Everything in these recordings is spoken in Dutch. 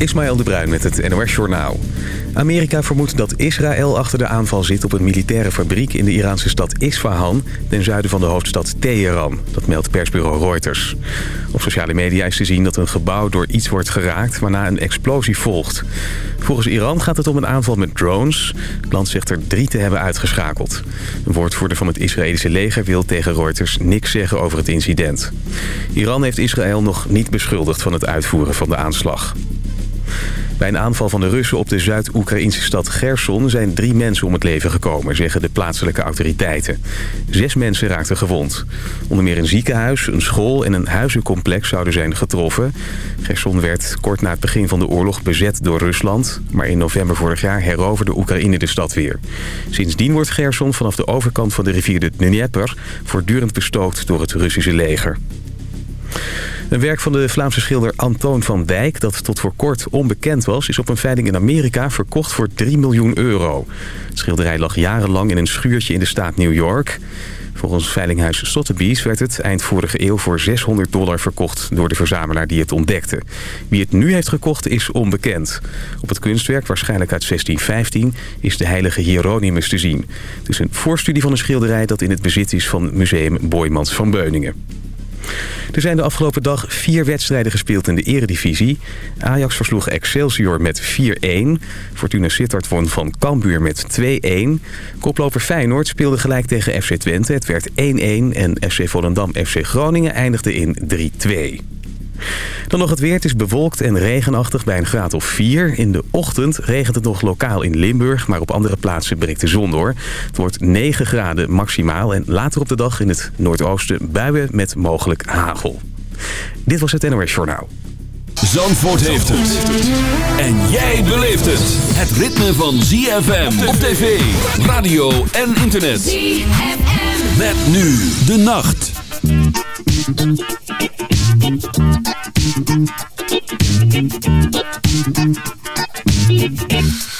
Ismaël de Bruin met het NOS Journaal. Amerika vermoedt dat Israël achter de aanval zit op een militaire fabriek in de Iraanse stad Isfahan... ten zuiden van de hoofdstad Teheran. Dat meldt persbureau Reuters. Op sociale media is te zien dat een gebouw door iets wordt geraakt... waarna een explosie volgt. Volgens Iran gaat het om een aanval met drones. Het land zegt er drie te hebben uitgeschakeld. Een woordvoerder van het Israëlische leger wil tegen Reuters niks zeggen over het incident. Iran heeft Israël nog niet beschuldigd van het uitvoeren van de aanslag. Bij een aanval van de Russen op de Zuid-Oekraïnse stad Gerson... zijn drie mensen om het leven gekomen, zeggen de plaatselijke autoriteiten. Zes mensen raakten gewond. Onder meer een ziekenhuis, een school en een huizencomplex zouden zijn getroffen. Gerson werd kort na het begin van de oorlog bezet door Rusland... maar in november vorig jaar heroverde Oekraïne de stad weer. Sindsdien wordt Gerson vanaf de overkant van de rivier de Dnieper... voortdurend bestookt door het Russische leger. Een werk van de Vlaamse schilder Antoon van Dijk... dat tot voor kort onbekend was... is op een veiling in Amerika verkocht voor 3 miljoen euro. Het schilderij lag jarenlang in een schuurtje in de staat New York. Volgens veilinghuis Sotheby's werd het eind vorige eeuw voor 600 dollar verkocht... door de verzamelaar die het ontdekte. Wie het nu heeft gekocht is onbekend. Op het kunstwerk, waarschijnlijk uit 1615, is de heilige Hieronymus te zien. Het is een voorstudie van een schilderij dat in het bezit is van museum Boymans van Beuningen. Er zijn de afgelopen dag vier wedstrijden gespeeld in de eredivisie. Ajax versloeg Excelsior met 4-1. Fortuna Sittard won van Cambuur met 2-1. Koploper Feyenoord speelde gelijk tegen FC Twente. Het werd 1-1 en FC Volendam FC Groningen eindigde in 3-2. Dan nog het weer. Het is bewolkt en regenachtig bij een graad of 4. In de ochtend regent het nog lokaal in Limburg, maar op andere plaatsen breekt de zon door. Het wordt 9 graden maximaal en later op de dag in het noordoosten buien met mogelijk hagel. Dit was het NOS Journaal. Zandvoort heeft het. En jij beleeft het. Het ritme van ZFM op tv, radio en internet. ZFM. Met nu de nacht. Ik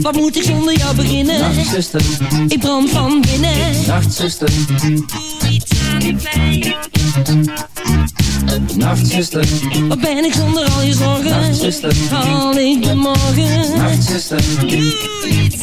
Wat moet ik zonder jou beginnen? Nachtzuster, ik brand van binnen. Nachtzuster, doe iets aan pijn. Nachtzuster, wat ben ik zonder al je zorgen? Nachtzuster, haal ik de morgen? Nachtzuster, doe iets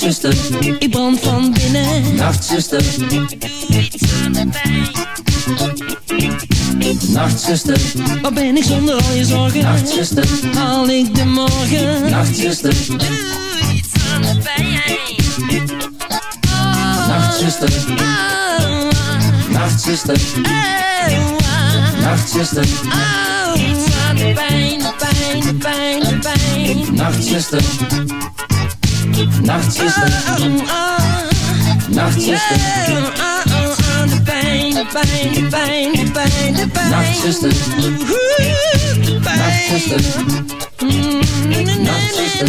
Nachtzuster, Ik brand van binnen. Nachtzuster, Doe iets aan de pijn. Nachtzuster, Waar ben ik zonder al je zorgen? Nachtzuster, Haal ik de morgen? Nachtzuster, Doe iets aan de pijn. Nachtzuster, Oh, Nachtzuster, oh, Nachtzuster, oh, iets aan de pijn, de pijn, de pijn, de pijn. Nachtzuster, Nachtzuster, Oh, oh, Nachtzuster, oh, oh, oh, de pijn, de pijn, de pijn, de pijn, de pijn. Nachtzuster, Oeh, de pijn. Nachtzuster, Mm, na, na, na, Nachtzuster.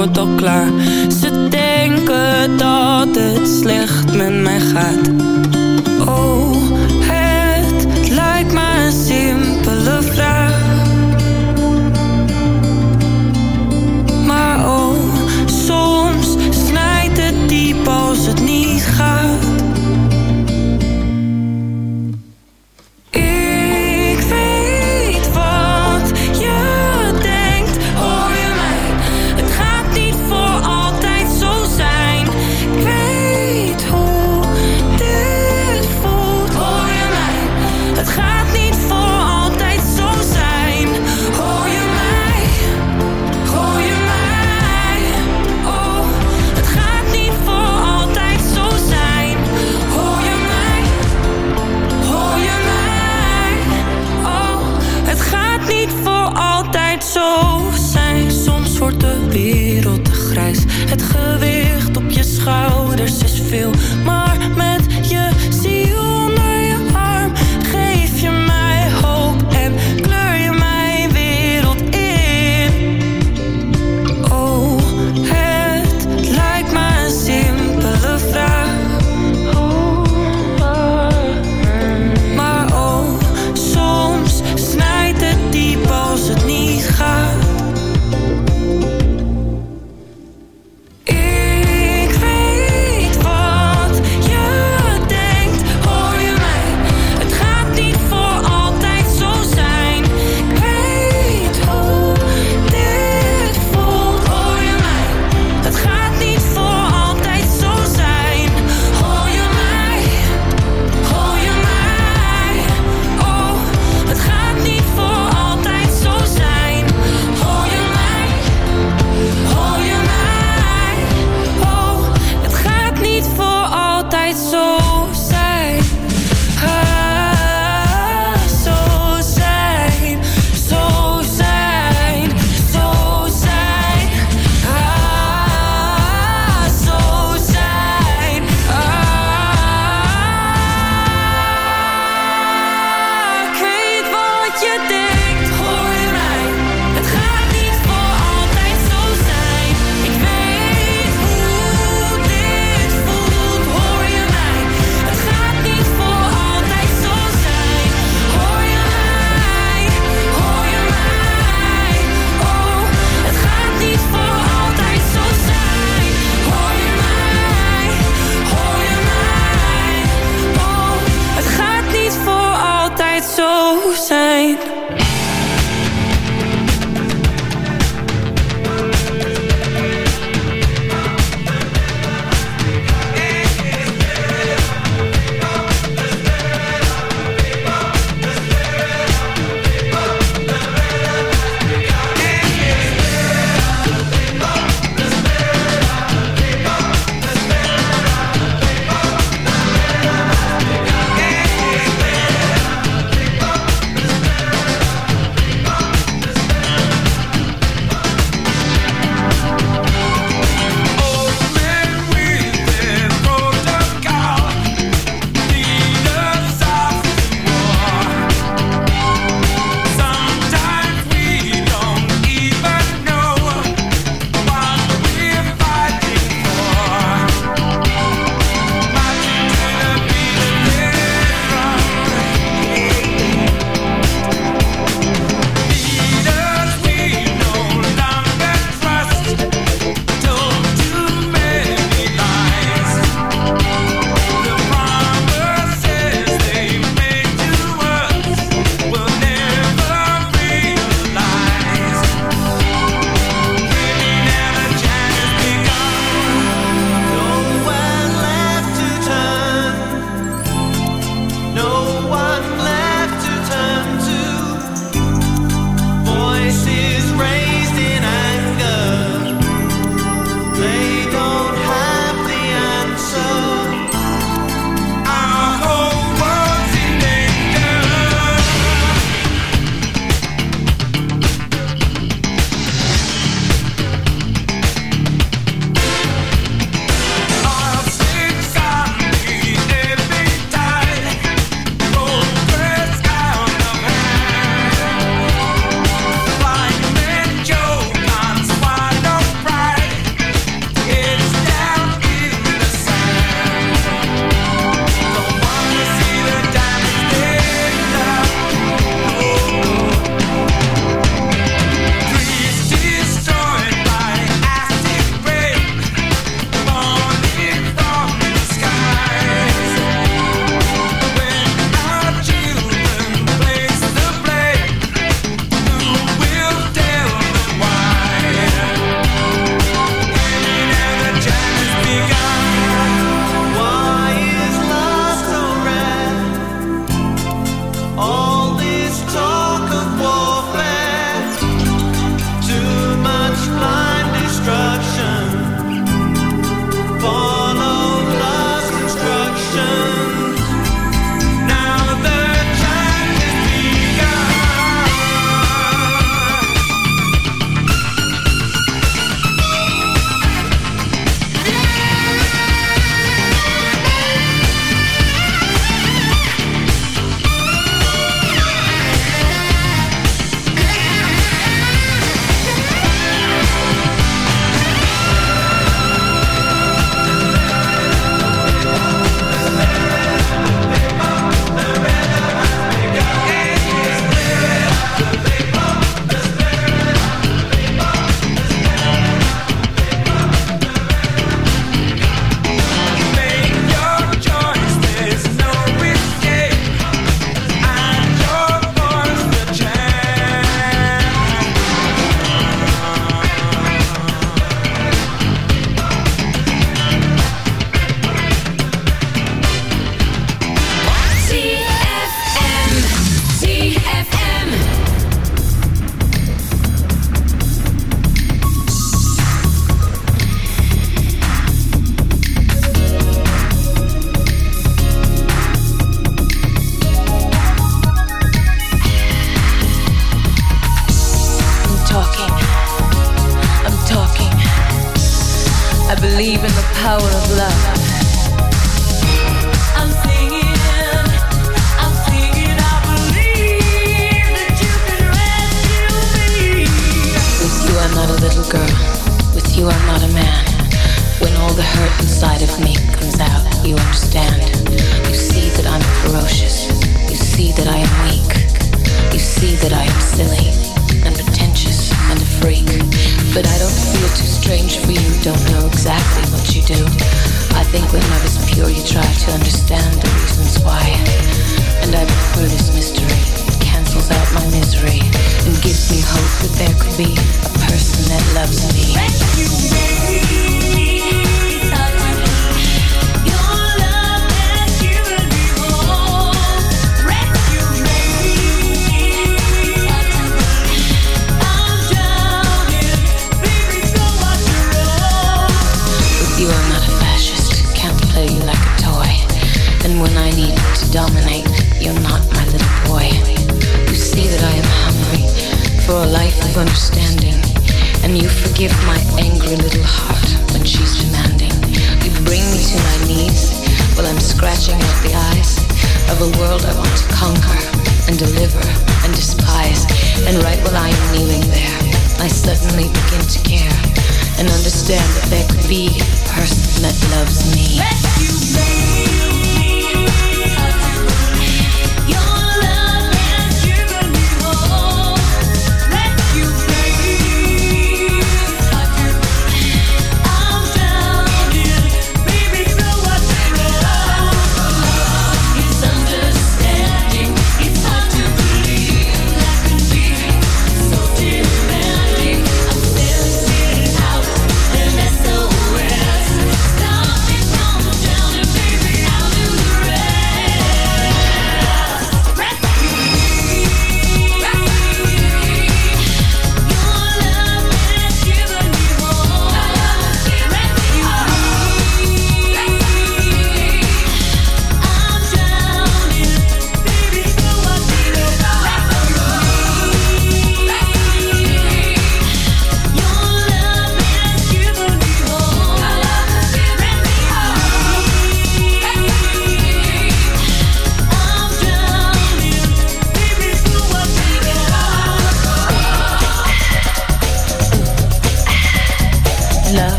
Al klaar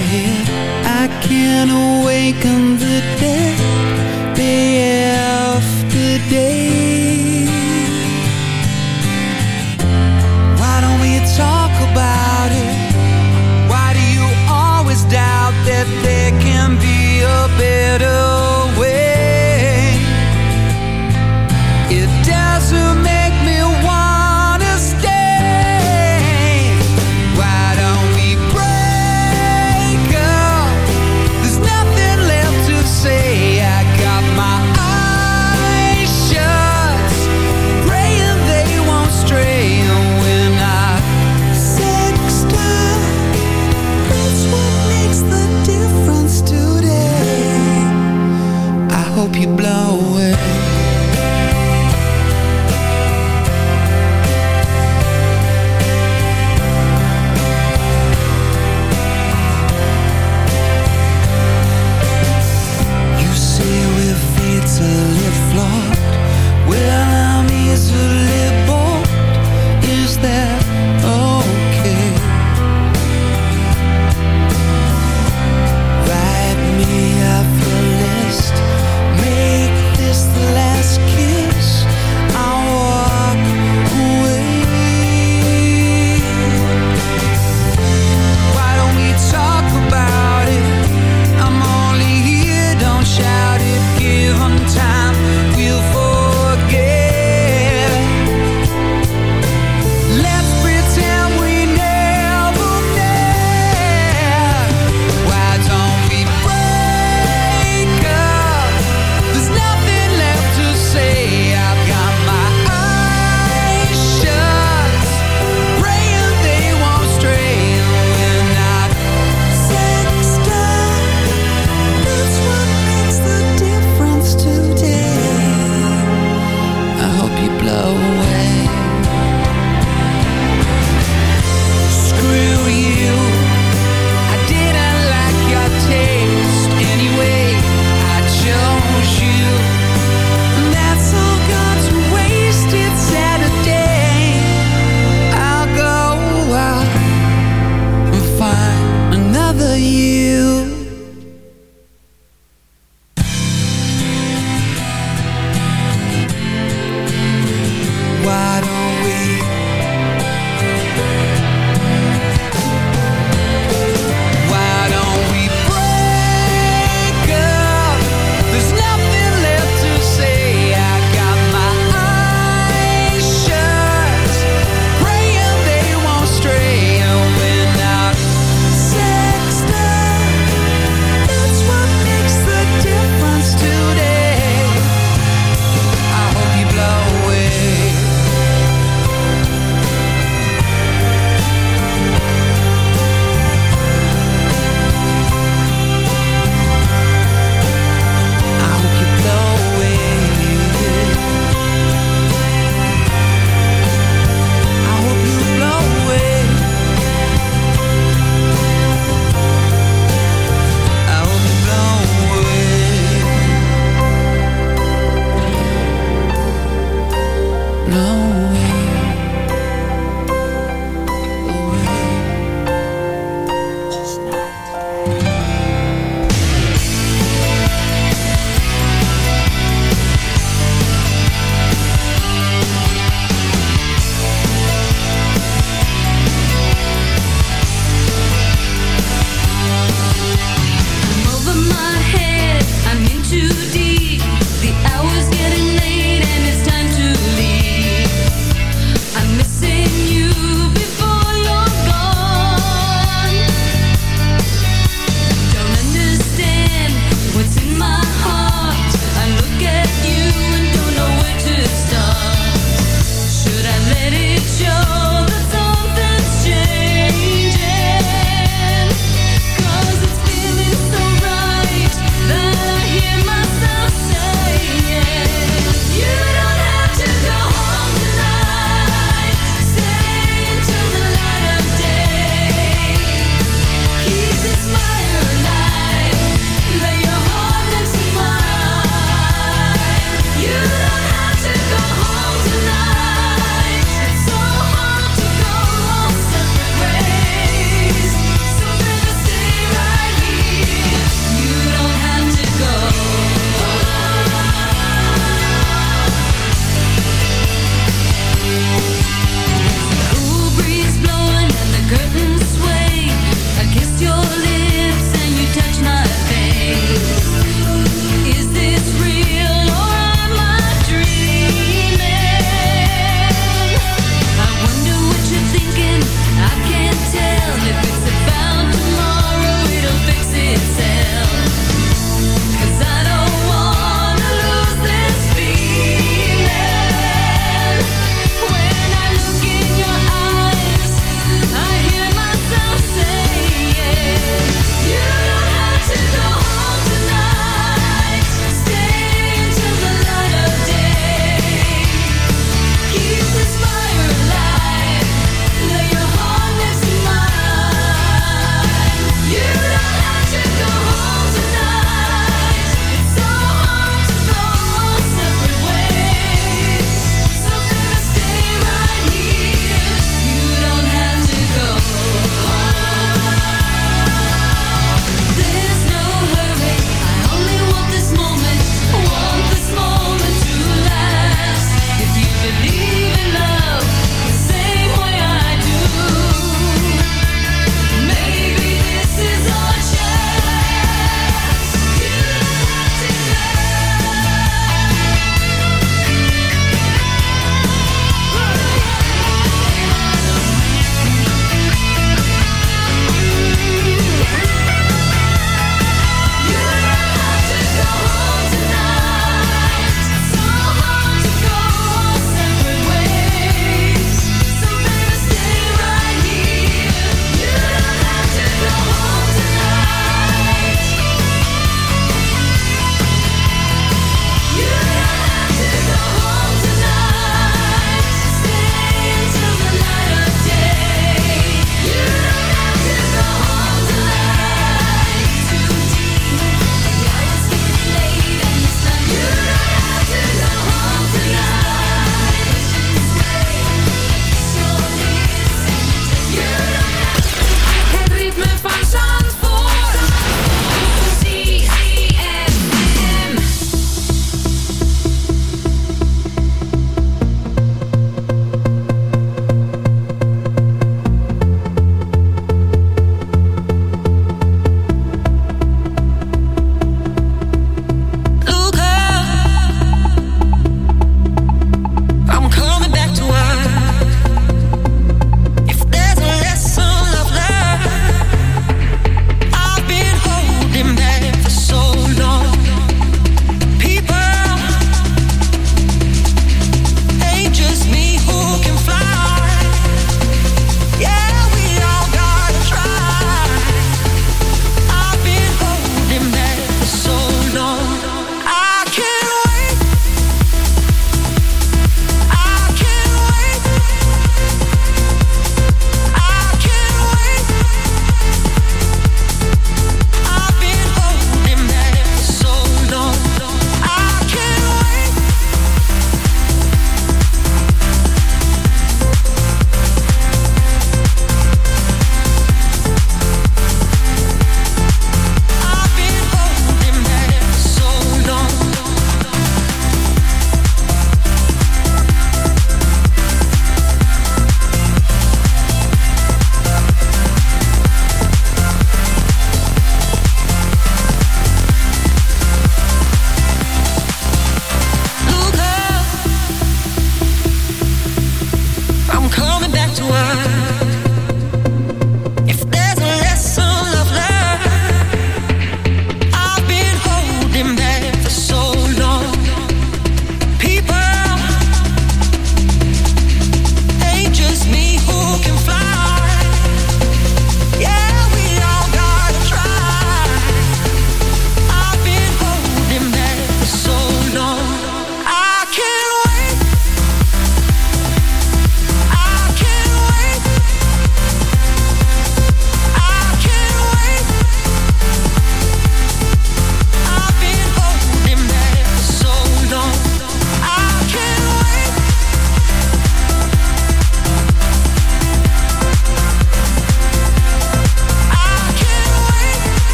head. I can't awaken the dead day after day. Why don't we talk about it? Why do you always doubt that there can be a better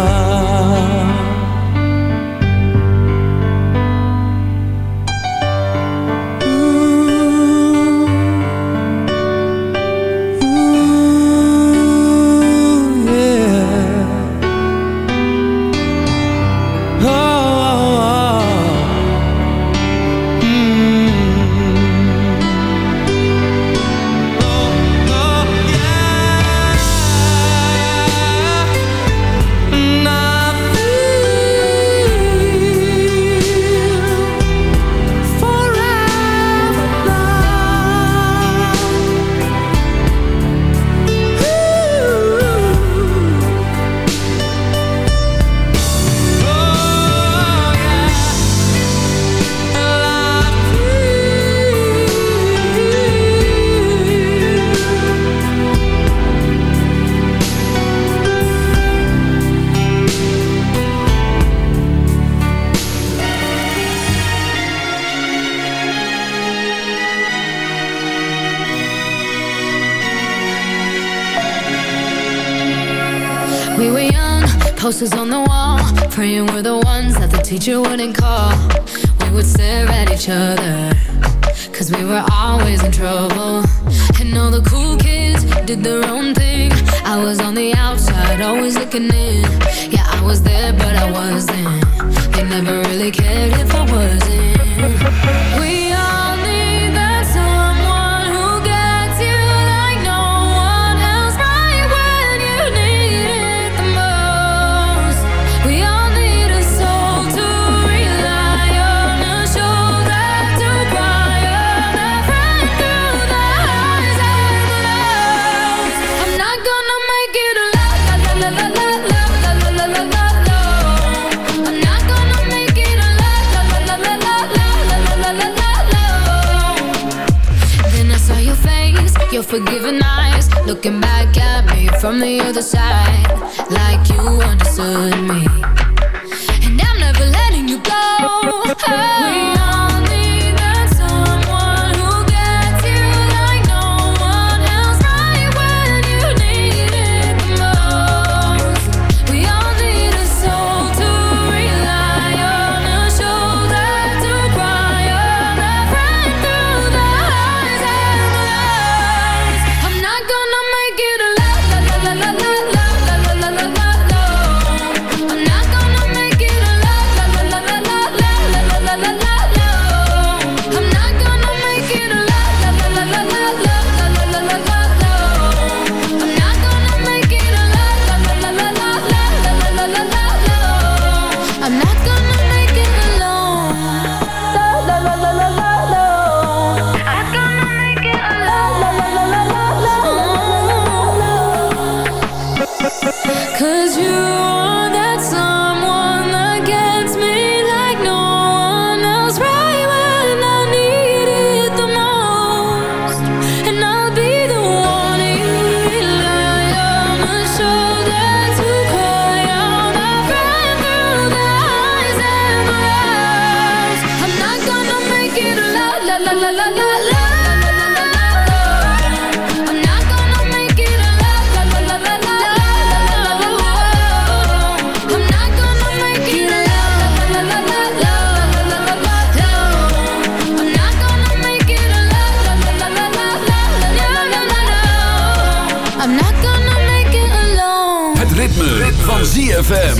啊 other side, ZFM.